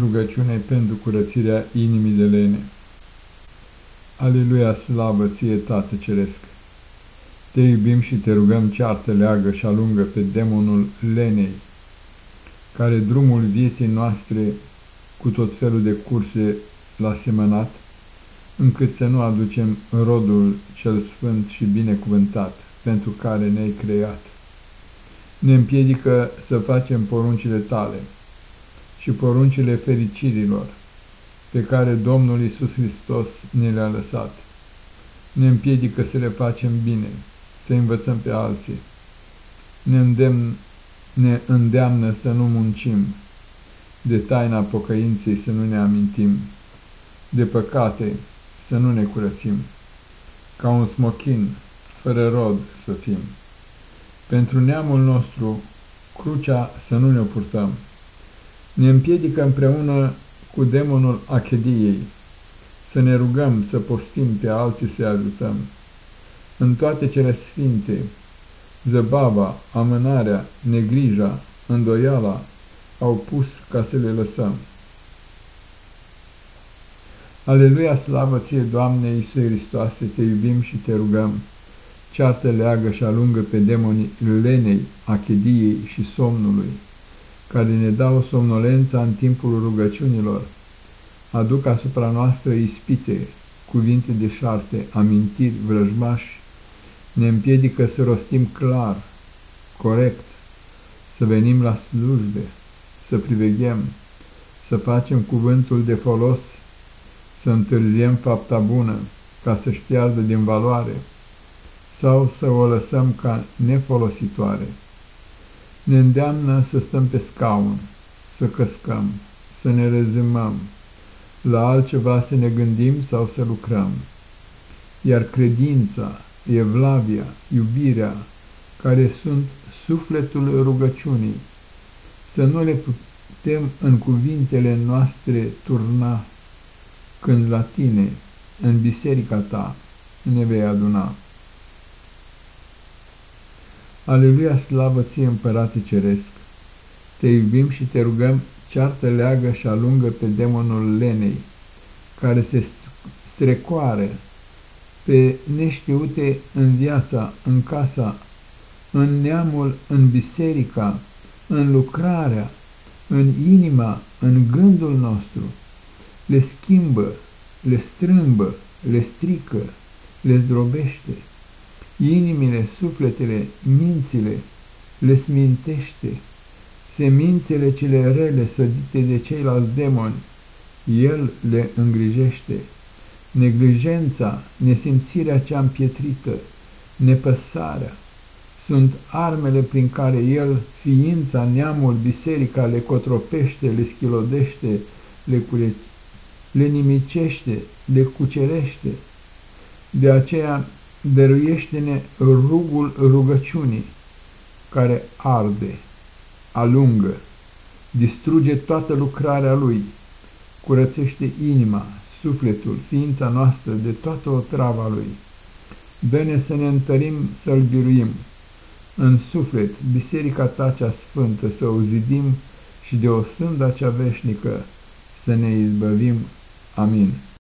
Rugăciune pentru curățirea inimii de lene. Aleluia, slavă ție, Tată Ceresc! Te iubim și te rugăm ceartă, leagă și alungă pe demonul lenei, care drumul vieții noastre cu tot felul de curse l-a semănat, încât să nu aducem rodul cel sfânt și binecuvântat pentru care ne-ai creat. Ne împiedică să facem poruncile tale, și poruncile fericirilor pe care Domnul Isus Hristos ne le-a lăsat. Ne împiedică să le facem bine, să învățăm pe alții. Ne, îndemn, ne îndeamnă să nu muncim, de taina pocăinței să nu ne amintim, de păcate să nu ne curățim, ca un smochin fără rod să fim. Pentru neamul nostru, crucea să nu ne purtăm, ne împiedică împreună cu demonul achediei, să ne rugăm, să postim pe alții să-i ajutăm. În toate cele sfinte, zăbava, amânarea, negrija, îndoiala, au pus ca să le lăsăm. Aleluia, slavă ție, Doamne Iisuse Hristoase, te iubim și te rugăm. Ceartă leagă și alungă pe demonii lenei, achediei și somnului care ne dau somnolența în timpul rugăciunilor, aduc asupra noastră ispite, cuvinte de șarte, amintiri, vrăjmași, ne împiedică să rostim clar, corect, să venim la slujbe, să priveghem, să facem cuvântul de folos, să întârziem fapta bună, ca să-și piardă din valoare, sau să o lăsăm ca nefolositoare ne îndeamnă să stăm pe scaun, să căscăm, să ne rezumăm, la altceva să ne gândim sau să lucrăm. Iar credința, evlavia, iubirea, care sunt sufletul rugăciunii, să nu le putem în cuvintele noastre turna, când la tine, în biserica ta, ne vei aduna. Aleluia, slavă ție, împărate ceresc! Te iubim și te rugăm, ceartă leagă și alungă pe demonul lenei, care se strecoare pe neștiute în viața, în casa, în neamul, în biserica, în lucrarea, în inima, în gândul nostru, le schimbă, le strâmbă, le strică, le zdrobește inimile, sufletele, mințile, le smintește, semințele cele rele sădite de ceilalți demoni, el le îngrijește. Neglijența, nesimțirea cea împietrită, nepăsarea, sunt armele prin care el, ființa, neamul, biserica, le cotropește, le schilodește, le, cure... le nimicește, le cucerește. De aceea dăruiește-ne rugul rugăciunii, care arde, alungă, distruge toată lucrarea lui, curățește inima, sufletul, ființa noastră de toată otrava lui. Dă-ne să ne întărim, să-l biruim. În suflet, biserica ta cea sfântă să o zidim și de o sânda cea veșnică să ne izbăvim. Amin.